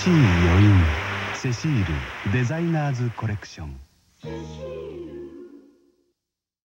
しい余韻セシールデザイナーズコレクション。